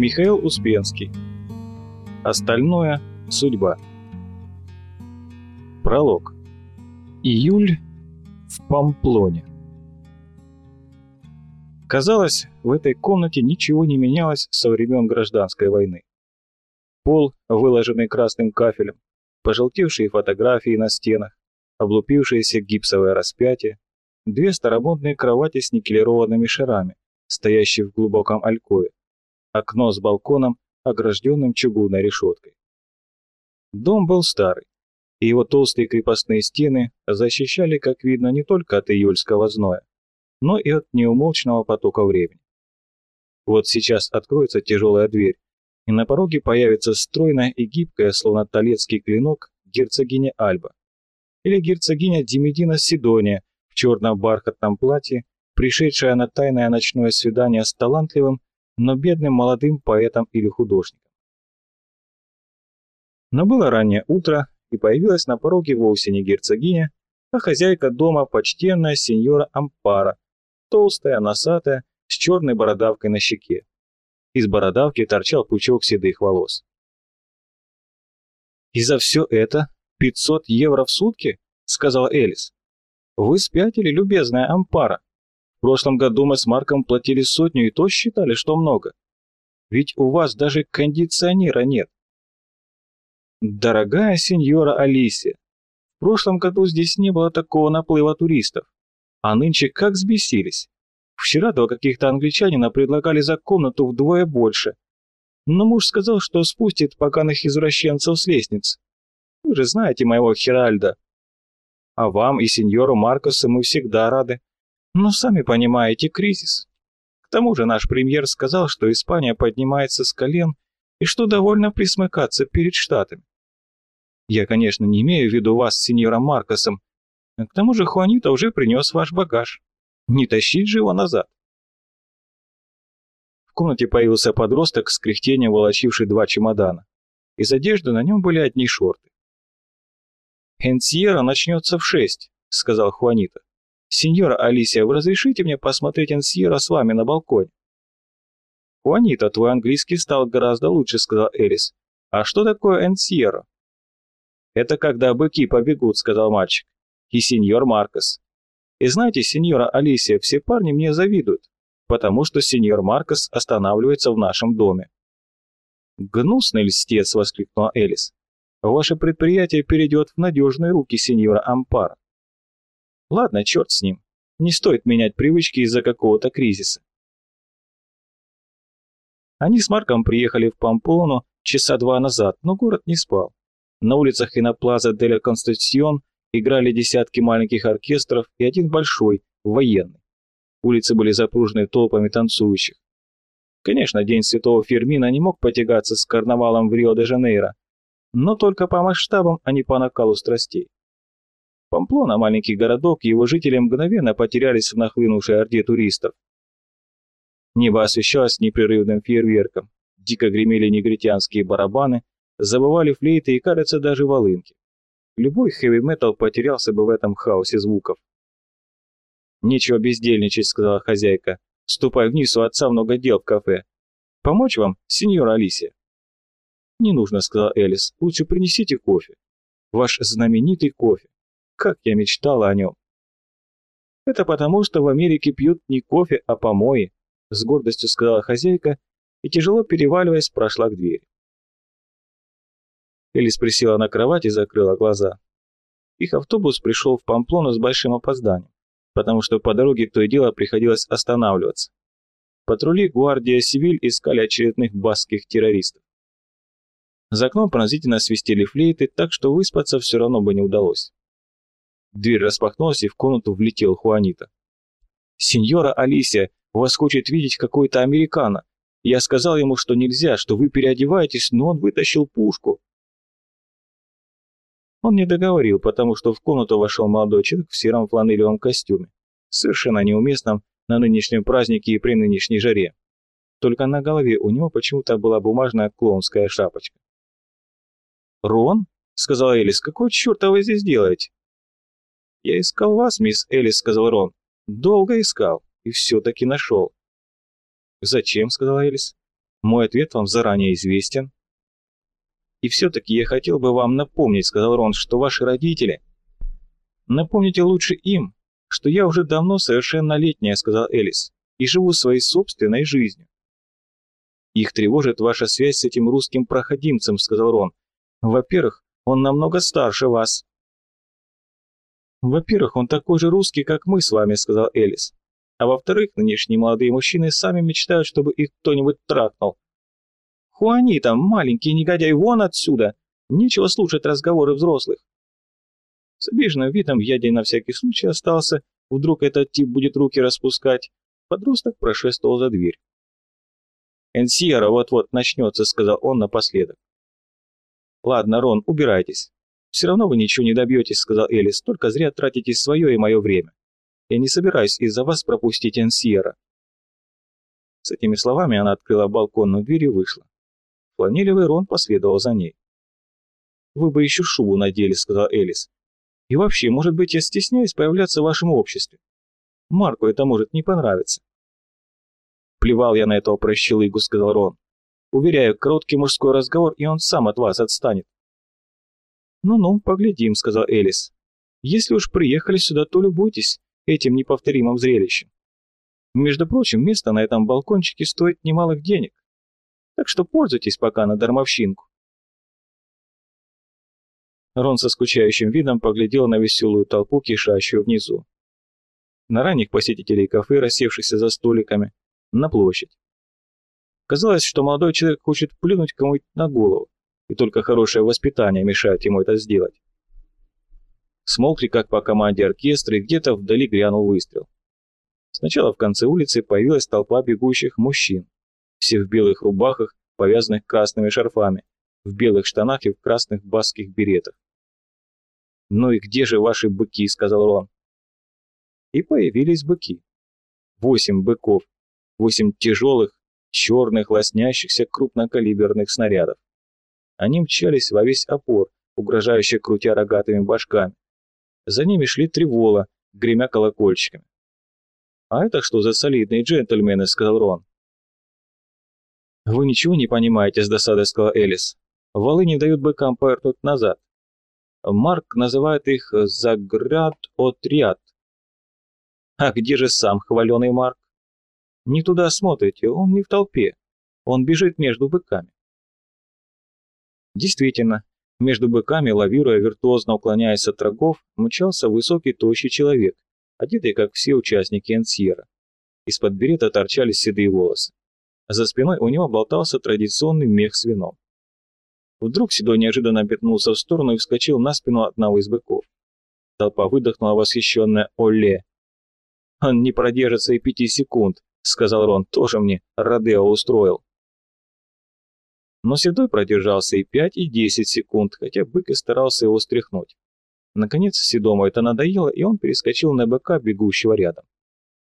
Михаил Успенский. Остальное – судьба. Пролог. Июль в Памплоне. Казалось, в этой комнате ничего не менялось со времен гражданской войны. Пол, выложенный красным кафелем, пожелтевшие фотографии на стенах, облупившееся гипсовое распятие, две старомодные кровати с никелированными шарами, стоящие в глубоком алькове, окно с балконом, огражденным чугунной решеткой. Дом был старый, и его толстые крепостные стены защищали, как видно, не только от июльского зноя, но и от неумолчного потока времени. Вот сейчас откроется тяжелая дверь, и на пороге появится стройная и гибкая, словно талецкий клинок, герцогиня Альба. Или герцогиня Димедина Сидония в черном бархатном платье, пришедшая на тайное ночное свидание с талантливым, но бедным молодым поэтом или художником. Но было раннее утро, и появилась на пороге вовсе не герцогиня, а хозяйка дома почтенная сеньора Ампара, толстая, носатая, с черной бородавкой на щеке. Из бородавки торчал пучок седых волос. «И за все это 500 евро в сутки?» — сказал Элис. «Вы спятили, любезная Ампара. В прошлом году мы с Марком платили сотню и то считали, что много. Ведь у вас даже кондиционера нет. Дорогая сеньора Алисия, в прошлом году здесь не было такого наплыва туристов, а нынче как взбесились. Вчера два каких-то англичанина предлагали за комнату вдвое больше. Но муж сказал, что спустит поганых извращенцев с лестницы. Вы же знаете моего Хиральда. А вам и сеньору Маркосу мы всегда рады. Но сами понимаете, кризис. К тому же наш премьер сказал, что Испания поднимается с колен и что довольно присмыкаться перед Штатами. Я, конечно, не имею в виду вас с сеньором Маркосом. К тому же Хуанита уже принес ваш багаж. Не тащить же его назад. В комнате появился подросток с кряхтением волочивший два чемодана. Из одежды на нем были одни шорты. «Энсьера начнется в шесть», — сказал Хуанита. «Сеньора Алисия, вы разрешите мне посмотреть Энсьера с вами на балконе?» «Хуанита, твой английский стал гораздо лучше», — сказал Элис. «А что такое Энсьера?» «Это когда быки побегут», — сказал мальчик. «И сеньор Маркос». «И знаете, сеньора Алисия, все парни мне завидуют, потому что сеньор Маркос останавливается в нашем доме». «Гнусный льстец!» — воскликнула Элис. «Ваше предприятие перейдет в надежные руки сеньора Ампара. Ладно, черт с ним. Не стоит менять привычки из-за какого-то кризиса. Они с Марком приехали в Памплону часа два назад, но город не спал. На улицах и на плаза Деля Конституцион играли десятки маленьких оркестров и один большой, военный. Улицы были запружены толпами танцующих. Конечно, День Святого Фермина не мог потягаться с карнавалом в Рио-де-Жанейро, но только по масштабам, а не по накалу страстей. Памплона, маленький городок, его жители мгновенно потерялись в нахлынувшей орде туристов. Небо освещалось непрерывным фейерверком, дико гремели негритянские барабаны, забывали флейты и, кажется, даже волынки. Любой хэви-метал потерялся бы в этом хаосе звуков. «Нечего бездельничать», — сказала хозяйка. «Ступай вниз, у отца много дел в кафе. Помочь вам, сеньора Алисия?» «Не нужно», — сказал Элис. «Лучше принесите кофе. Ваш знаменитый кофе. Как я мечтала о нем. Это потому, что в Америке пьют не кофе, а помои, с гордостью сказала хозяйка и, тяжело переваливаясь, прошла к двери. Элис присела на кровать и закрыла глаза. Их автобус пришел в Памплону с большим опозданием, потому что по дороге то и дело приходилось останавливаться. Патрули Гвардия Сивиль искали очередных баскских террористов. За окном пронзительно свистели флейты, так что выспаться все равно бы не удалось. Дверь распахнулась, и в комнату влетел Хуанита. «Сеньора Алисия, вас хочет видеть какой-то американо. Я сказал ему, что нельзя, что вы переодеваетесь, но он вытащил пушку». Он не договорил, потому что в комнату вошел молодой человек в сером фланелевом костюме, совершенно неуместном на нынешнем празднике и при нынешней жаре. Только на голове у него почему-то была бумажная клоунская шапочка. «Рон?» — сказала Элис. «Какого черта вы здесь делаете?» «Я искал вас, мисс Элис», — сказал Рон. «Долго искал и все-таки нашел». «Зачем?» — сказала Элис. Мой ответ вам заранее известен. И все-таки я хотел бы вам напомнить, сказал Рон, что ваши родители... Напомните лучше им, что я уже давно совершеннолетняя, сказал Элис, и живу своей собственной жизнью. Их тревожит ваша связь с этим русским проходимцем, сказал Рон. Во-первых, он намного старше вас. Во-первых, он такой же русский, как мы с вами, сказал Элис. А во-вторых, нынешние молодые мужчины сами мечтают, чтобы их кто-нибудь трахнул. Хуанита, маленький негодяй, вон отсюда! Нечего слушать разговоры взрослых. С обиженным видом я день на всякий случай остался, вдруг этот тип будет руки распускать. Подросток прошествовал за дверь. «Энсиера вот-вот начнется», — сказал он напоследок. «Ладно, Рон, убирайтесь. Все равно вы ничего не добьетесь», — сказал Элис, «только зря тратите свое и мое время. Я не собираюсь из-за вас пропустить Энсиера». С этими словами она открыла балконную дверь и вышла. Фланелевый Рон последовал за ней. «Вы бы еще шубу надели», — сказал Элис. «И вообще, может быть, я стесняюсь появляться в вашем обществе. Марку это может не понравиться». «Плевал я на этого прощелыгу», — сказал Рон. «Уверяю, короткий мужской разговор, и он сам от вас отстанет». «Ну-ну, поглядим», — сказал Элис. «Если уж приехали сюда, то любуйтесь этим неповторимым зрелищем. Между прочим, место на этом балкончике стоит немалых денег так что пользуйтесь пока на дармовщинку. Рон со скучающим видом поглядел на веселую толпу, кишащую внизу. На ранних посетителей кафе, рассевшихся за столиками, на площадь. Казалось, что молодой человек хочет плюнуть кому-нибудь на голову, и только хорошее воспитание мешает ему это сделать. Смолкли, как по команде оркестра, и где-то вдали грянул выстрел. Сначала в конце улицы появилась толпа бегущих мужчин все в белых рубахах, повязанных красными шарфами, в белых штанах и в красных баских беретах. «Ну и где же ваши быки?» — сказал Рон. И появились быки. Восемь быков, восемь тяжелых, черных, лоснящихся крупнокалиберных снарядов. Они мчались во весь опор, угрожающе крутя рогатыми башками. За ними шли тревола, гремя колокольчиками. «А это что за солидные джентльмены?» — сказал Рон. «Вы ничего не понимаете», — с досадой сказал Элис. «Валы не дают быкам повернуть назад. Марк называет их «заград-отряд». А где же сам хваленый Марк? Не туда смотрите, он не в толпе. Он бежит между быками. Действительно, между быками, лавируя, виртуозно уклоняясь от рогов, мчался высокий тощий человек, одетый, как все участники Энсьера. Из-под берета торчали седые волосы. За спиной у него болтался традиционный мех с вином. Вдруг Седой неожиданно метнулся в сторону и вскочил на спину одного из быков. Толпа выдохнула восхищенная «Оле!». «Он не продержится и пяти секунд», — сказал Рон, — «тоже мне Родео устроил». Но Седой продержался и пять, и десять секунд, хотя бык и старался его стряхнуть. Наконец Седому это надоело, и он перескочил на быка, бегущего рядом.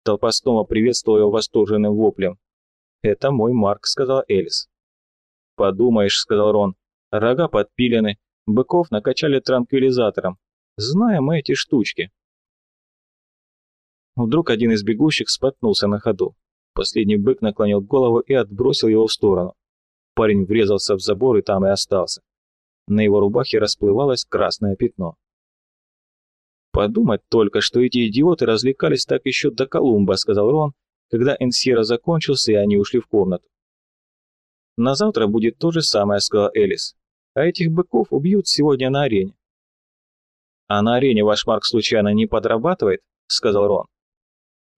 Толпа снова приветствовала его восторженным воплем. «Это мой Марк», — сказал Элис. «Подумаешь», — сказал Рон, — «рога подпилены, быков накачали транквилизатором. Знаем мы эти штучки». Вдруг один из бегущих споткнулся на ходу. Последний бык наклонил голову и отбросил его в сторону. Парень врезался в забор и там и остался. На его рубахе расплывалось красное пятно. «Подумать только, что эти идиоты развлекались так еще до Колумба», — сказал Рон, когда Энсьера закончился, и они ушли в комнату. «На завтра будет то же самое», — сказал Элис. «А этих быков убьют сегодня на арене». «А на арене ваш Марк случайно не подрабатывает?» — сказал Рон.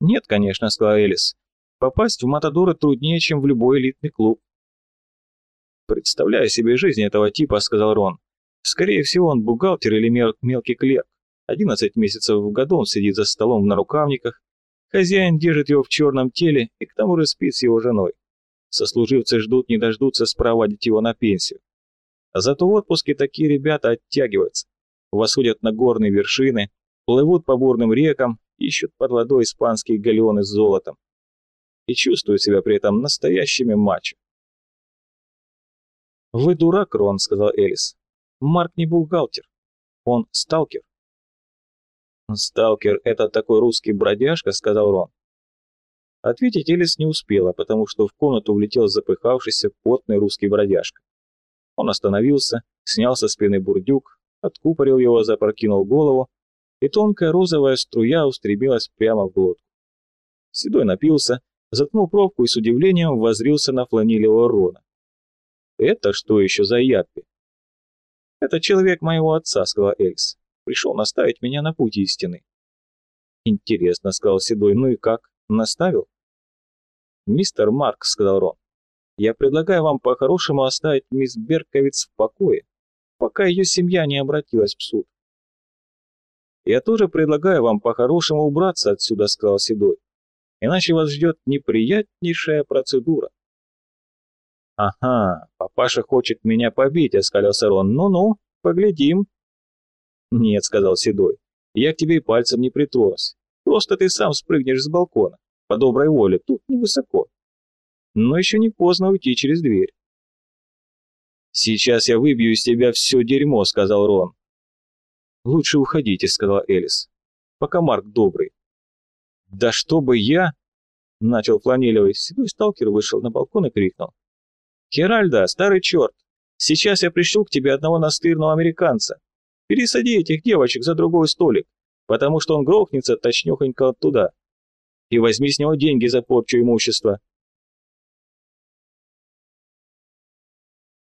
«Нет, конечно», — сказал Элис. «Попасть в Матадоры труднее, чем в любой элитный клуб». «Представляю себе жизнь этого типа», — сказал Рон. «Скорее всего, он бухгалтер или мел мелкий клерк. Одиннадцать месяцев в году он сидит за столом в нарукавниках, Хозяин держит его в черном теле и к тому же спит с его женой. Сослуживцы ждут не дождутся спроводить его на пенсию. А зато в отпуске такие ребята оттягиваются, восходят на горные вершины, плывут по бурным рекам, ищут под водой испанские галеоны с золотом и чувствуют себя при этом настоящими мачо. «Вы дурак, Рон», — сказал Элис. «Марк не бухгалтер. Он сталкер. «Сталкер — это такой русский бродяжка», — сказал Рон. Ответить Элис не успела, потому что в комнату влетел запыхавшийся, потный русский бродяжка. Он остановился, снял со спины бурдюк, откупорил его, запрокинул голову, и тонкая розовая струя устремилась прямо в глотку. Седой напился, заткнул пробку и с удивлением возрился на фланилевого Рона. «Это что еще за яппи?» «Это человек моего отца», — сказала Эльс. «Пришел наставить меня на путь истины». «Интересно», — сказал Седой, — «ну и как? Наставил?» «Мистер Марк», — сказал Рон, — «я предлагаю вам по-хорошему оставить мисс Берковиц в покое, пока ее семья не обратилась в суд». «Я тоже предлагаю вам по-хорошему убраться отсюда», — сказал Седой, «иначе вас ждет неприятнейшая процедура». «Ага, папаша хочет меня побить», — оскалился Рон. «Ну-ну, поглядим». «Нет», — сказал Седой, — «я к тебе и пальцем не притронусь. Просто ты сам спрыгнешь с балкона. По доброй воле, тут невысоко. Но еще не поздно уйти через дверь». «Сейчас я выбью из тебя все дерьмо», — сказал Рон. «Лучше уходите», — сказала Элис. «Пока Марк добрый». «Да чтобы я...» — начал Фланелевый. Седой сталкер вышел на балкон и крикнул. «Херальда, старый черт, сейчас я пришлю к тебе одного настырного американца. Пересади этих девочек за другой столик, потому что он грохнется точнёхонько оттуда. И возьми с него деньги за порчу имущества.